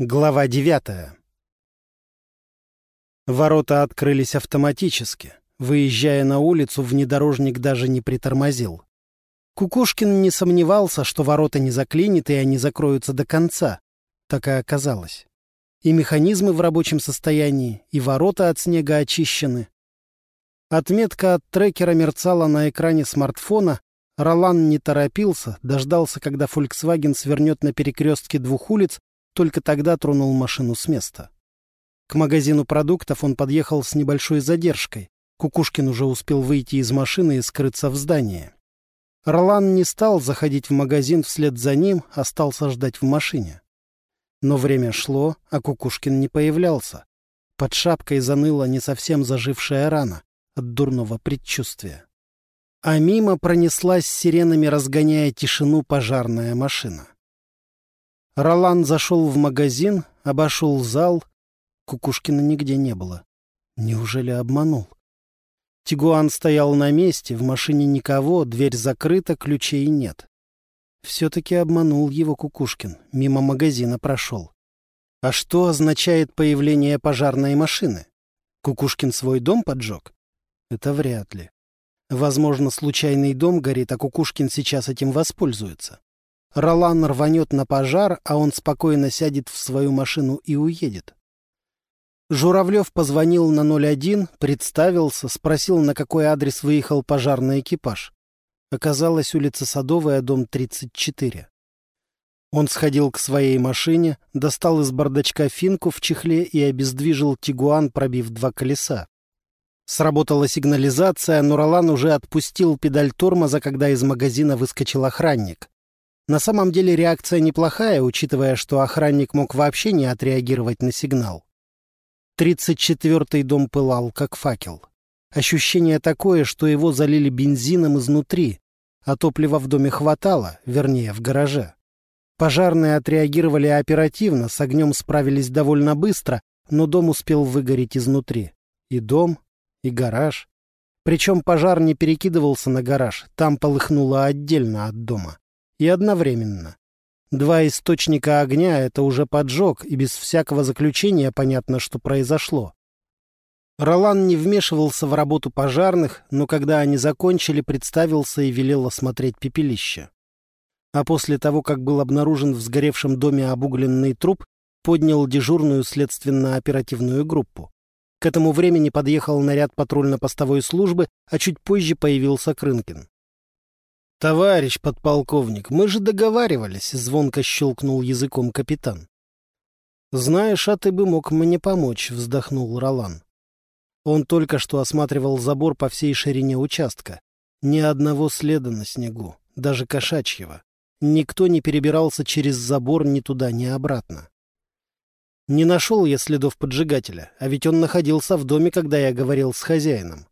Глава девятая. Ворота открылись автоматически. Выезжая на улицу, внедорожник даже не притормозил. Кукушкин не сомневался, что ворота не заклинит и они закроются до конца. Так и оказалось. И механизмы в рабочем состоянии, и ворота от снега очищены. Отметка от трекера мерцала на экране смартфона. Ролан не торопился, дождался, когда Volkswagen свернет на перекрестке двух улиц только тогда тронул машину с места. К магазину продуктов он подъехал с небольшой задержкой. Кукушкин уже успел выйти из машины и скрыться в здании. Ролан не стал заходить в магазин вслед за ним, остался ждать в машине. Но время шло, а Кукушкин не появлялся. Под шапкой заныла не совсем зажившая рана от дурного предчувствия. А мимо пронеслась сиренами, разгоняя тишину пожарная машина. Ролан зашел в магазин, обошел зал. Кукушкина нигде не было. Неужели обманул? Тигуан стоял на месте, в машине никого, дверь закрыта, ключей нет. Все-таки обманул его Кукушкин, мимо магазина прошел. А что означает появление пожарной машины? Кукушкин свой дом поджег? Это вряд ли. Возможно, случайный дом горит, а Кукушкин сейчас этим воспользуется. Ролан рванет на пожар, а он спокойно сядет в свою машину и уедет. Журавлев позвонил на 01, представился, спросил, на какой адрес выехал пожарный экипаж. Оказалось, улица Садовая, дом 34. Он сходил к своей машине, достал из бардачка финку в чехле и обездвижил Тигуан, пробив два колеса. Сработала сигнализация, но Ролан уже отпустил педаль тормоза, когда из магазина выскочил охранник. На самом деле реакция неплохая, учитывая, что охранник мог вообще не отреагировать на сигнал. Тридцать четвертый дом пылал, как факел. Ощущение такое, что его залили бензином изнутри, а топлива в доме хватало, вернее, в гараже. Пожарные отреагировали оперативно, с огнем справились довольно быстро, но дом успел выгореть изнутри. И дом, и гараж. Причем пожар не перекидывался на гараж, там полыхнуло отдельно от дома и одновременно. Два источника огня — это уже поджог, и без всякого заключения понятно, что произошло. Ролан не вмешивался в работу пожарных, но когда они закончили, представился и велел осмотреть пепелище. А после того, как был обнаружен в сгоревшем доме обугленный труп, поднял дежурную следственно-оперативную группу. К этому времени подъехал наряд патрульно-постовой службы, а чуть позже появился Крынкин. «Товарищ подполковник, мы же договаривались», — звонко щелкнул языком капитан. «Знаешь, а ты бы мог мне помочь», — вздохнул Ролан. Он только что осматривал забор по всей ширине участка. Ни одного следа на снегу, даже кошачьего. Никто не перебирался через забор ни туда, ни обратно. Не нашел я следов поджигателя, а ведь он находился в доме, когда я говорил с хозяином.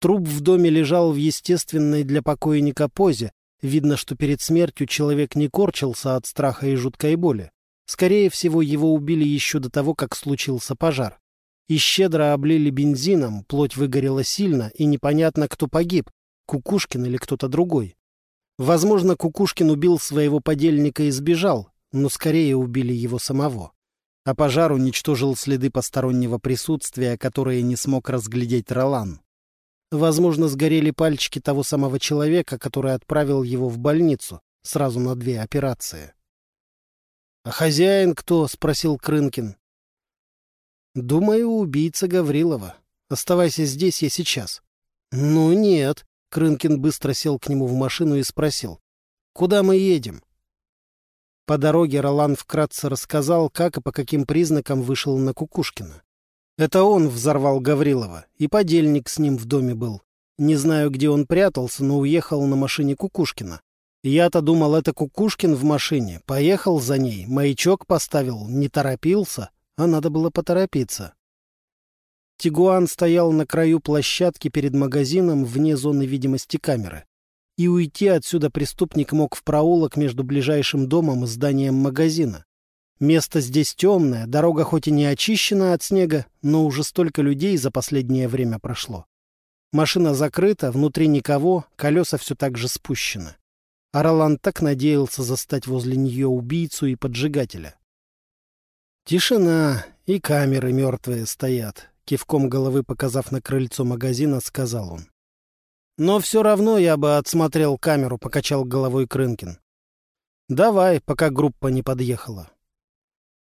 Труп в доме лежал в естественной для покойника позе. Видно, что перед смертью человек не корчился от страха и жуткой боли. Скорее всего, его убили еще до того, как случился пожар. И щедро облили бензином, плоть выгорела сильно, и непонятно, кто погиб, Кукушкин или кто-то другой. Возможно, Кукушкин убил своего подельника и сбежал, но скорее убили его самого. А пожар уничтожил следы постороннего присутствия, которые не смог разглядеть Ролан. Возможно, сгорели пальчики того самого человека, который отправил его в больницу сразу на две операции. — А хозяин кто? — спросил Крынкин. — Думаю, убийца Гаврилова. Оставайся здесь, я сейчас. — Ну, нет. Крынкин быстро сел к нему в машину и спросил. — Куда мы едем? По дороге Ролан вкратце рассказал, как и по каким признакам вышел на Кукушкина. Это он взорвал Гаврилова, и подельник с ним в доме был. Не знаю, где он прятался, но уехал на машине Кукушкина. Я-то думал, это Кукушкин в машине. Поехал за ней, маячок поставил, не торопился, а надо было поторопиться. Тигуан стоял на краю площадки перед магазином вне зоны видимости камеры. И уйти отсюда преступник мог в проулок между ближайшим домом и зданием магазина. Место здесь темное, дорога хоть и не очищена от снега, но уже столько людей за последнее время прошло. Машина закрыта, внутри никого, колеса все так же спущены. А Ролан так надеялся застать возле нее убийцу и поджигателя. Тишина, и камеры мертвые стоят, кивком головы показав на крыльцо магазина, сказал он. Но все равно я бы отсмотрел камеру, покачал головой Крынкин. Давай, пока группа не подъехала.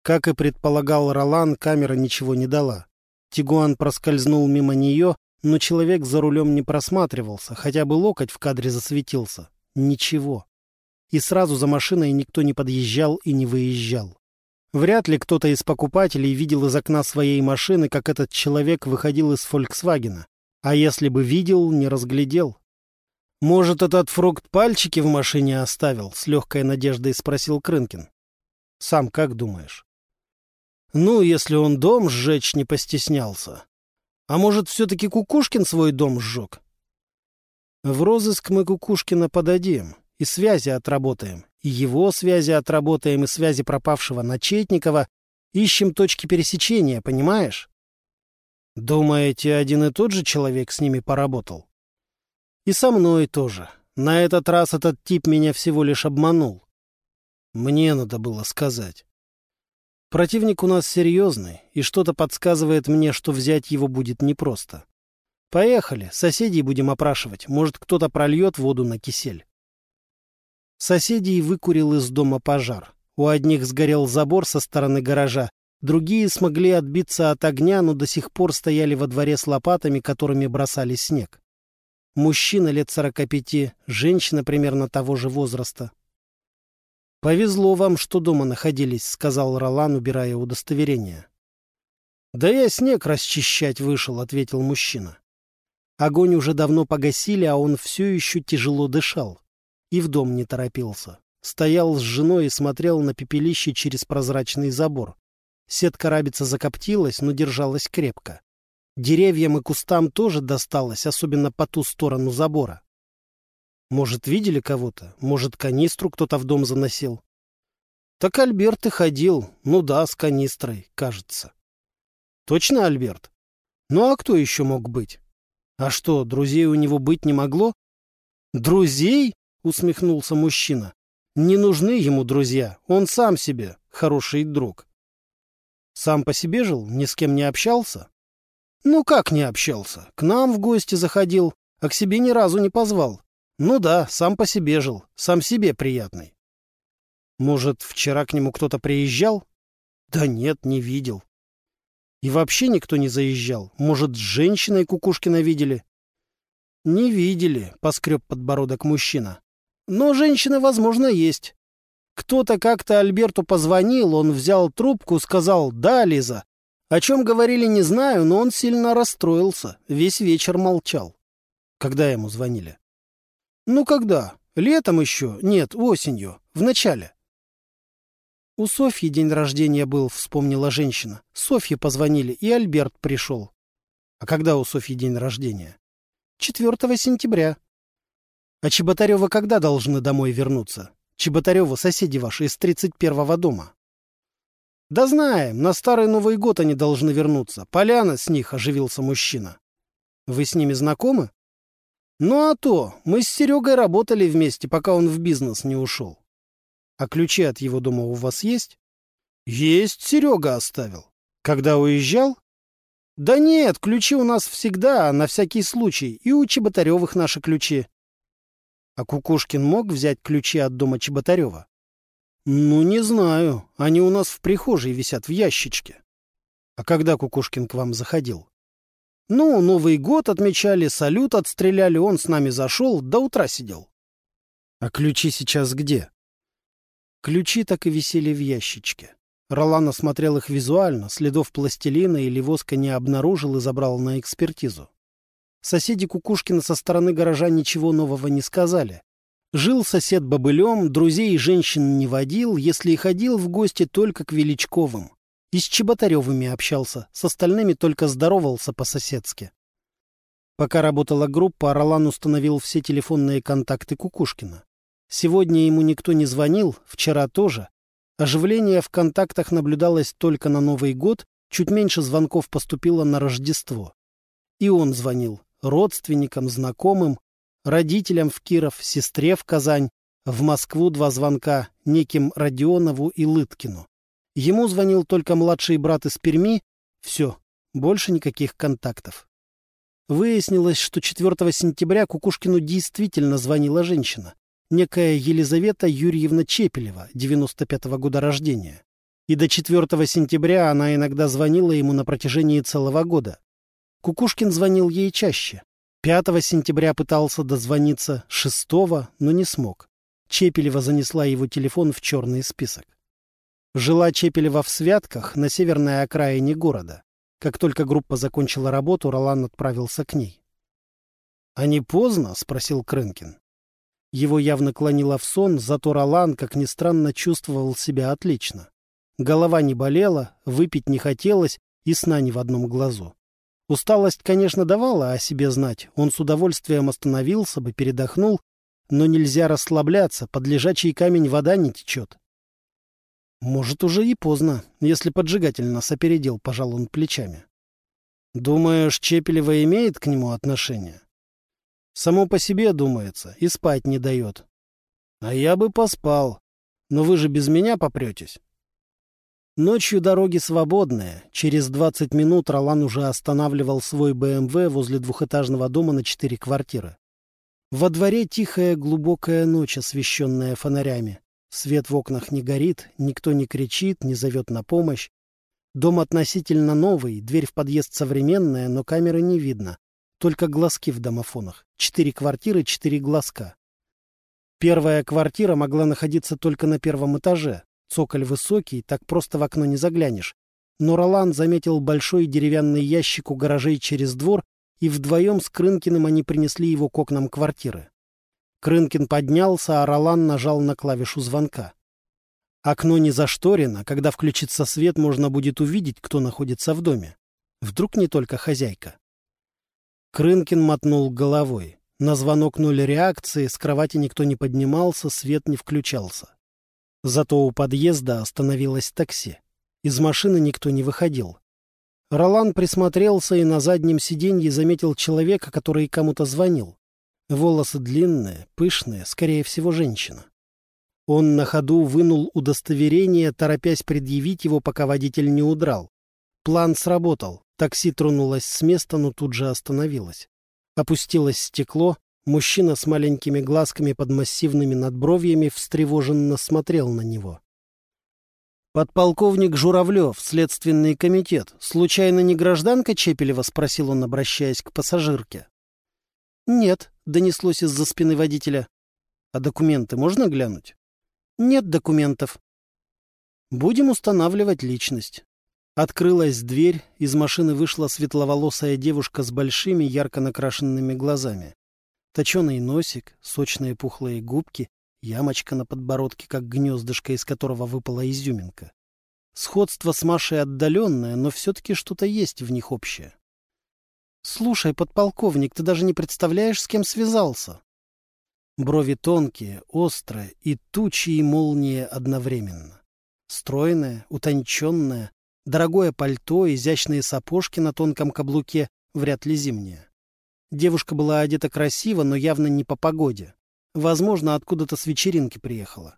Как и предполагал Ролан, камера ничего не дала. Тигуан проскользнул мимо нее, но человек за рулем не просматривался, хотя бы локоть в кадре засветился. Ничего. И сразу за машиной никто не подъезжал и не выезжал. Вряд ли кто-то из покупателей видел из окна своей машины, как этот человек выходил из «Фольксвагена». А если бы видел, не разглядел. «Может, этот фрукт пальчики в машине оставил?» — с легкой надеждой спросил Крынкин. «Сам как думаешь?» «Ну, если он дом сжечь не постеснялся. А может, все-таки Кукушкин свой дом сжег?» «В розыск мы Кукушкина подадим и связи отработаем. И его связи отработаем, и связи пропавшего Начетникова. Ищем точки пересечения, понимаешь? Думаете, один и тот же человек с ними поработал? И со мной тоже. На этот раз этот тип меня всего лишь обманул. Мне надо было сказать. Противник у нас серьезный, и что-то подсказывает мне, что взять его будет непросто. Поехали, соседей будем опрашивать. Может, кто-то прольет воду на кисель. Соседей выкурил из дома пожар. У одних сгорел забор со стороны гаража, другие смогли отбиться от огня, но до сих пор стояли во дворе с лопатами, которыми бросали снег. Мужчина лет сорока пяти, женщина примерно того же возраста. «Повезло вам, что дома находились», — сказал Ролан, убирая удостоверение. «Да я снег расчищать вышел», — ответил мужчина. Огонь уже давно погасили, а он все еще тяжело дышал и в дом не торопился. Стоял с женой и смотрел на пепелище через прозрачный забор. Сетка рабица закоптилась, но держалась крепко. Деревьям и кустам тоже досталось, особенно по ту сторону забора. Может, видели кого-то? Может, канистру кто-то в дом заносил? Так Альберт и ходил. Ну да, с канистрой, кажется. Точно Альберт? Ну а кто еще мог быть? А что, друзей у него быть не могло? Друзей? усмехнулся мужчина. Не нужны ему друзья, он сам себе хороший друг. Сам по себе жил, ни с кем не общался? Ну как не общался? К нам в гости заходил, а к себе ни разу не позвал. Ну да, сам по себе жил, сам себе приятный. Может, вчера к нему кто-то приезжал? Да нет, не видел. И вообще никто не заезжал. Может, с женщиной Кукушкина видели? Не видели, поскреб подбородок мужчина. Но женщины, возможно, есть. Кто-то как-то Альберту позвонил, он взял трубку, сказал «Да, Лиза». О чем говорили, не знаю, но он сильно расстроился, весь вечер молчал. Когда ему звонили? Ну, когда? Летом еще? Нет, осенью. В начале. У Софьи день рождения был, вспомнила женщина. Софье позвонили, и Альберт пришел. А когда у Софьи день рождения? 4 сентября. А Чеботарева когда должны домой вернуться? Чеботарева соседи ваши из 31-го дома. Да знаем, на Старый Новый год они должны вернуться. Поляна с них, оживился мужчина. Вы с ними знакомы? Ну а то, мы с Серегой работали вместе, пока он в бизнес не ушел. А ключи от его дома у вас есть? Есть, Серега оставил. Когда уезжал? Да нет, ключи у нас всегда, на всякий случай, и у Чеботаревых наши ключи. А Кукушкин мог взять ключи от дома Чеботарева? Ну, не знаю. Они у нас в прихожей висят в ящичке. А когда Кукушкин к вам заходил? Ну, Новый год отмечали, салют отстреляли, он с нами зашел, до утра сидел. А ключи сейчас где? Ключи так и висели в ящичке. Ролан осмотрел их визуально, следов пластилина или воска не обнаружил и забрал на экспертизу. Соседи Кукушкина со стороны гаража ничего нового не сказали. Жил сосед бобылем, друзей и женщин не водил, если и ходил в гости только к Величковым. И с Чеботаревыми общался, с остальными только здоровался по-соседски. Пока работала группа, Ролан установил все телефонные контакты Кукушкина. Сегодня ему никто не звонил, вчера тоже. Оживление в контактах наблюдалось только на Новый год, чуть меньше звонков поступило на Рождество. И он звонил родственникам, знакомым, родителям в Киров, сестре в Казань, в Москву два звонка, неким Родионову и Лыткину. Ему звонил только младший брат из Перми. Все, больше никаких контактов. Выяснилось, что 4 сентября Кукушкину действительно звонила женщина. Некая Елизавета Юрьевна Чепелева, 95-го года рождения. И до 4 сентября она иногда звонила ему на протяжении целого года. Кукушкин звонил ей чаще. 5 сентября пытался дозвониться, 6 но не смог. Чепелева занесла его телефон в черный список. Жила Чепелева в Святках, на северной окраине города. Как только группа закончила работу, Ролан отправился к ней. — А не поздно? — спросил Крынкин. Его явно клонило в сон, зато Ролан, как ни странно, чувствовал себя отлично. Голова не болела, выпить не хотелось и сна ни в одном глазу. Усталость, конечно, давала о себе знать. Он с удовольствием остановился бы, передохнул, но нельзя расслабляться, под лежачий камень вода не течет. Может, уже и поздно, если поджигатель нас опередил, пожал он плечами. Думаешь, Чепелева имеет к нему отношение? Само по себе думается, и спать не дает. А я бы поспал. Но вы же без меня попретесь. Ночью дороги свободные. Через двадцать минут Ролан уже останавливал свой БМВ возле двухэтажного дома на четыре квартиры. Во дворе тихая глубокая ночь, освещенная фонарями. Свет в окнах не горит, никто не кричит, не зовет на помощь. Дом относительно новый, дверь в подъезд современная, но камеры не видно. Только глазки в домофонах. Четыре квартиры, четыре глазка. Первая квартира могла находиться только на первом этаже. Цоколь высокий, так просто в окно не заглянешь. Но Ролан заметил большой деревянный ящик у гаражей через двор, и вдвоем с Крынкиным они принесли его к окнам квартиры. Крынкин поднялся, а Ролан нажал на клавишу звонка. Окно не зашторено, когда включится свет, можно будет увидеть, кто находится в доме. Вдруг не только хозяйка. Крынкин мотнул головой. На звонок ноль реакции, с кровати никто не поднимался, свет не включался. Зато у подъезда остановилось такси. Из машины никто не выходил. Ролан присмотрелся и на заднем сиденье заметил человека, который кому-то звонил. Волосы длинные, пышные, скорее всего, женщина. Он на ходу вынул удостоверение, торопясь предъявить его, пока водитель не удрал. План сработал. Такси тронулось с места, но тут же остановилось. Опустилось стекло. Мужчина с маленькими глазками под массивными надбровьями встревоженно смотрел на него. «Подполковник Журавлев, Следственный комитет. Случайно не гражданка Чепелева?» — спросил он, обращаясь к пассажирке. «Нет», — донеслось из-за спины водителя. «А документы можно глянуть?» «Нет документов». «Будем устанавливать личность». Открылась дверь, из машины вышла светловолосая девушка с большими, ярко накрашенными глазами. Точеный носик, сочные пухлые губки, ямочка на подбородке, как гнездышко, из которого выпала изюминка. Сходство с Машей отдаленное, но все-таки что-то есть в них общее. «Слушай, подполковник, ты даже не представляешь, с кем связался». Брови тонкие, острые и тучи и молнии одновременно. Стройная, утонченная, дорогое пальто, изящные сапожки на тонком каблуке, вряд ли зимние. Девушка была одета красиво, но явно не по погоде. Возможно, откуда-то с вечеринки приехала.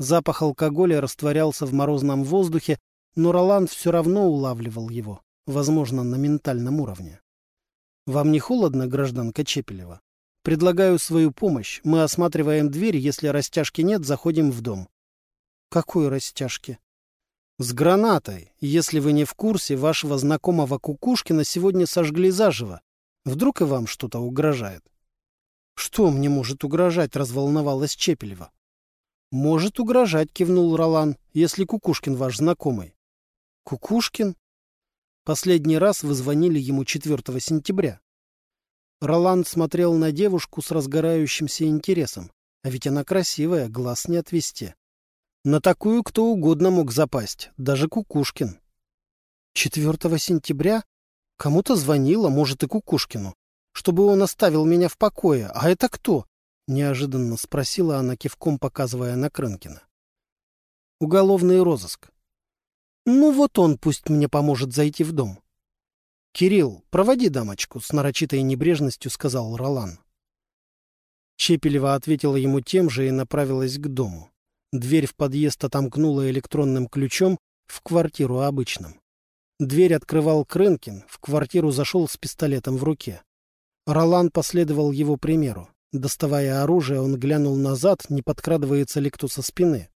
Запах алкоголя растворялся в морозном воздухе, но Роланд все равно улавливал его, возможно, на ментальном уровне. Вам не холодно, гражданка Чепелева? Предлагаю свою помощь. Мы осматриваем дверь, если растяжки нет, заходим в дом. Какой растяжки? С гранатой. Если вы не в курсе, вашего знакомого Кукушкина сегодня сожгли заживо. Вдруг и вам что-то угрожает? Что мне может угрожать, разволновалась Чепелева. Может угрожать, кивнул Ролан, если Кукушкин ваш знакомый. Кукушкин? Последний раз вы звонили ему 4 сентября. Роланд смотрел на девушку с разгорающимся интересом. А ведь она красивая, глаз не отвести. На такую кто угодно мог запасть, даже Кукушкин. 4 сентября? Кому-то звонила, может, и Кукушкину, чтобы он оставил меня в покое. А это кто? Неожиданно спросила она, кивком показывая на Крынкина. Уголовный розыск. Ну вот он пусть мне поможет зайти в дом. «Кирилл, проводи дамочку», — с нарочитой небрежностью сказал Ролан. Чепелева ответила ему тем же и направилась к дому. Дверь в подъезд отомкнула электронным ключом, в квартиру обычным. Дверь открывал Крынкин, в квартиру зашел с пистолетом в руке. Ролан последовал его примеру. Доставая оружие, он глянул назад, не подкрадывается ли кто со спины.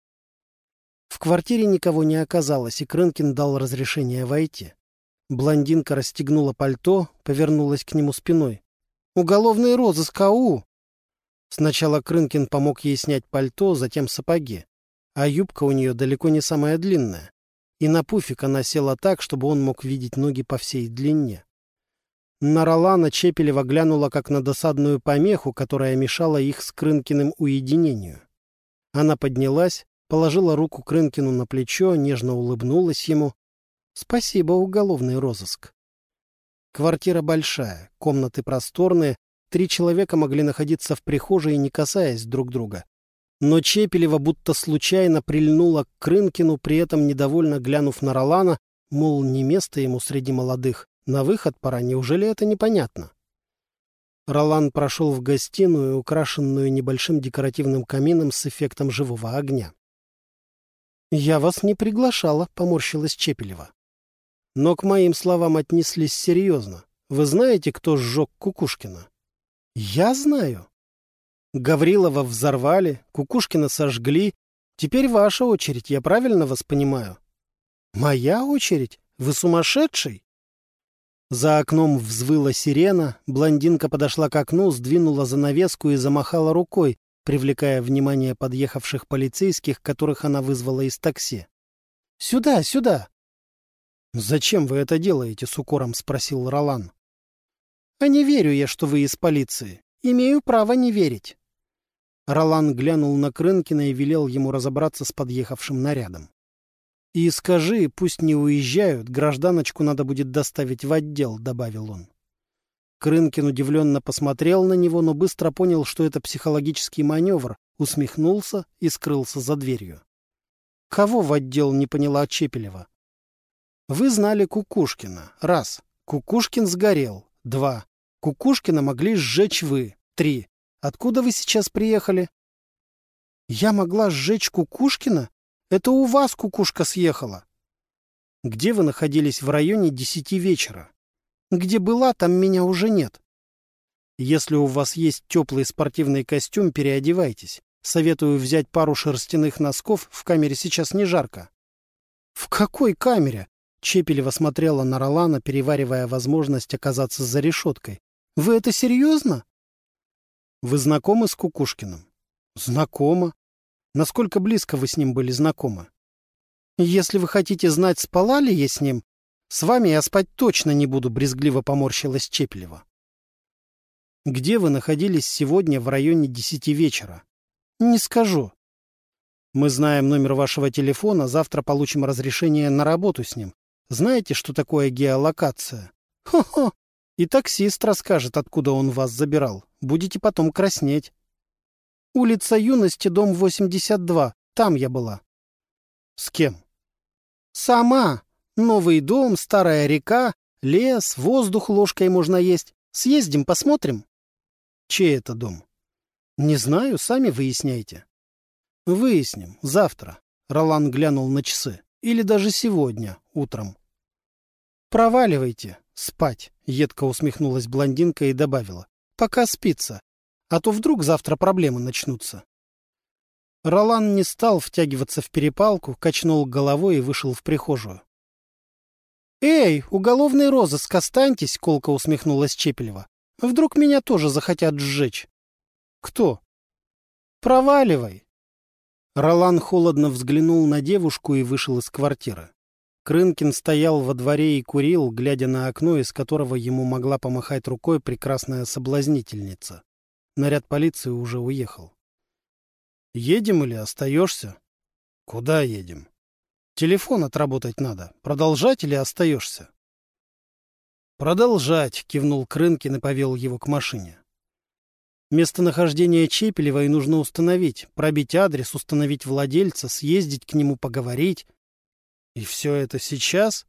В квартире никого не оказалось, и Крынкин дал разрешение войти. Блондинка расстегнула пальто, повернулась к нему спиной. «Уголовный розыск АУ!» Сначала Крынкин помог ей снять пальто, затем сапоги. А юбка у нее далеко не самая длинная. И на пуфик она села так, чтобы он мог видеть ноги по всей длине. На Ролана Чепелева глянула как на досадную помеху, которая мешала их с Крынкиным уединению. Она поднялась, положила руку Крынкину на плечо, нежно улыбнулась ему. «Спасибо, уголовный розыск». Квартира большая, комнаты просторные, три человека могли находиться в прихожей, не касаясь друг друга. Но Чепелева будто случайно прильнула к Крынкину, при этом недовольно глянув на Ролана, мол, не место ему среди молодых. На выход пора, неужели это непонятно? Ролан прошел в гостиную, украшенную небольшим декоративным камином с эффектом живого огня. «Я вас не приглашала», — поморщилась Чепелева. Но к моим словам отнеслись серьезно. Вы знаете, кто сжег Кукушкина? Я знаю. Гаврилова взорвали, Кукушкина сожгли. Теперь ваша очередь, я правильно вас понимаю? Моя очередь? Вы сумасшедший? За окном взвыла сирена, блондинка подошла к окну, сдвинула занавеску и замахала рукой, привлекая внимание подъехавших полицейских, которых она вызвала из такси. «Сюда, сюда!» «Зачем вы это делаете?» — с укором спросил Ролан. «А не верю я, что вы из полиции. Имею право не верить». Ролан глянул на Крынкина и велел ему разобраться с подъехавшим нарядом. «И скажи, пусть не уезжают, гражданочку надо будет доставить в отдел», — добавил он. Крынкин удивленно посмотрел на него, но быстро понял, что это психологический маневр, усмехнулся и скрылся за дверью. «Кого в отдел?» — не поняла Чепелева. «Вы знали Кукушкина. Раз. Кукушкин сгорел. Два. Кукушкина могли сжечь вы. Три. Откуда вы сейчас приехали? Я могла сжечь Кукушкина? Это у вас кукушка съехала. Где вы находились в районе десяти вечера? Где была, там меня уже нет. Если у вас есть теплый спортивный костюм, переодевайтесь. Советую взять пару шерстяных носков, в камере сейчас не жарко. В какой камере? Чепелева смотрела на Ролана, переваривая возможность оказаться за решеткой. Вы это серьезно? Вы знакомы с Кукушкиным? Знакома. Насколько близко вы с ним были знакомы? Если вы хотите знать, спала ли я с ним, с вами я спать точно не буду, брезгливо поморщилась Чеплева. Где вы находились сегодня в районе десяти вечера? Не скажу. Мы знаем номер вашего телефона, завтра получим разрешение на работу с ним. Знаете, что такое геолокация? Хо-хо! И таксист расскажет, откуда он вас забирал. Будете потом краснеть. Улица Юности, дом 82. Там я была. С кем? Сама. Новый дом, старая река, лес, воздух ложкой можно есть. Съездим, посмотрим. Чей это дом? Не знаю, сами выясняйте. Выясним. Завтра. Ролан глянул на часы. Или даже сегодня, утром. Проваливайте. «Спать», — едко усмехнулась блондинка и добавила. «Пока спится, а то вдруг завтра проблемы начнутся». Ролан не стал втягиваться в перепалку, качнул головой и вышел в прихожую. «Эй, уголовный розыск, останьтесь!» — колко усмехнулась Чепелева. «Вдруг меня тоже захотят сжечь?» «Кто?» «Проваливай!» Ролан холодно взглянул на девушку и вышел из квартиры. Крынкин стоял во дворе и курил, глядя на окно, из которого ему могла помахать рукой прекрасная соблазнительница. Наряд полиции уже уехал. «Едем или остаешься?» «Куда едем?» «Телефон отработать надо. Продолжать или остаешься?» «Продолжать», — кивнул Крынкин и повел его к машине. Местонахождение Чепелевой нужно установить, пробить адрес, установить владельца, съездить к нему, поговорить. И все это сейчас?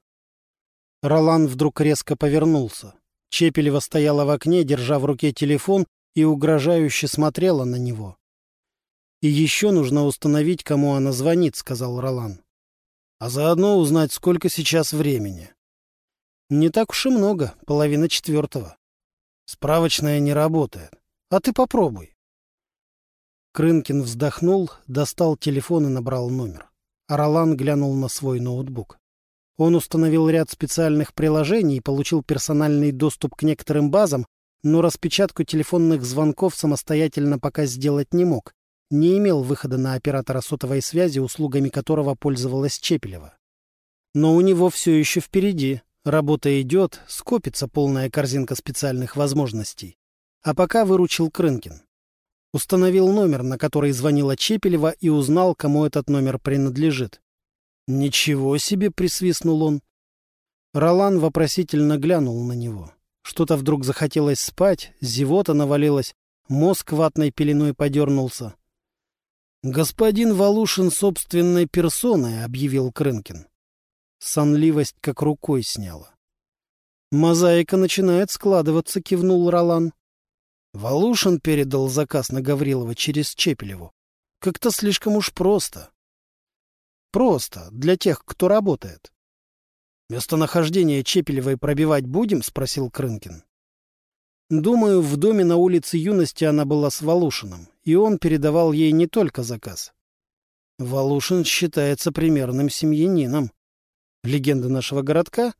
Ролан вдруг резко повернулся. Чепелева стояла в окне, держа в руке телефон, и угрожающе смотрела на него. «И еще нужно установить, кому она звонит», — сказал Ролан. А заодно узнать, сколько сейчас времени. Не так уж и много, половина четвертого. Справочная не работает. А ты попробуй. Крынкин вздохнул, достал телефон и набрал номер. А Ролан глянул на свой ноутбук. Он установил ряд специальных приложений и получил персональный доступ к некоторым базам, но распечатку телефонных звонков самостоятельно пока сделать не мог. Не имел выхода на оператора сотовой связи, услугами которого пользовалась Чепелева. Но у него все еще впереди. Работа идет, скопится полная корзинка специальных возможностей. А пока выручил Крынкин. Установил номер, на который звонила Чепелева, и узнал, кому этот номер принадлежит. «Ничего себе!» — присвистнул он. Ролан вопросительно глянул на него. Что-то вдруг захотелось спать, зевота навалилась, мозг ватной пеленой подернулся. «Господин Валушин собственной персоной», — объявил Крынкин. Сонливость как рукой сняла. «Мозаика начинает складываться», — кивнул Ролан. Волушин передал заказ на Гаврилова через Чепелеву. Как-то слишком уж просто. Просто, для тех, кто работает. «Местонахождение Чепелевой пробивать будем?» — спросил Крынкин. Думаю, в доме на улице Юности она была с Волушиным, и он передавал ей не только заказ. Волушин считается примерным семьянином. Легенда нашего городка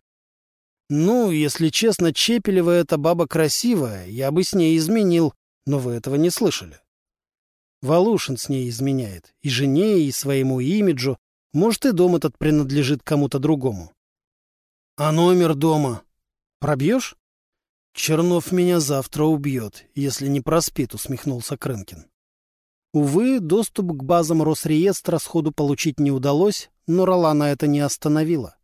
«Ну, если честно, Чепелева эта баба красивая, я бы с ней изменил, но вы этого не слышали». Волушин с ней изменяет. И жене, и своему имиджу. Может, и дом этот принадлежит кому-то другому. «А номер дома? Пробьешь?» «Чернов меня завтра убьет, если не проспит», — усмехнулся Крынкин. Увы, доступ к базам Росреестра сходу получить не удалось, но Ролана это не остановило.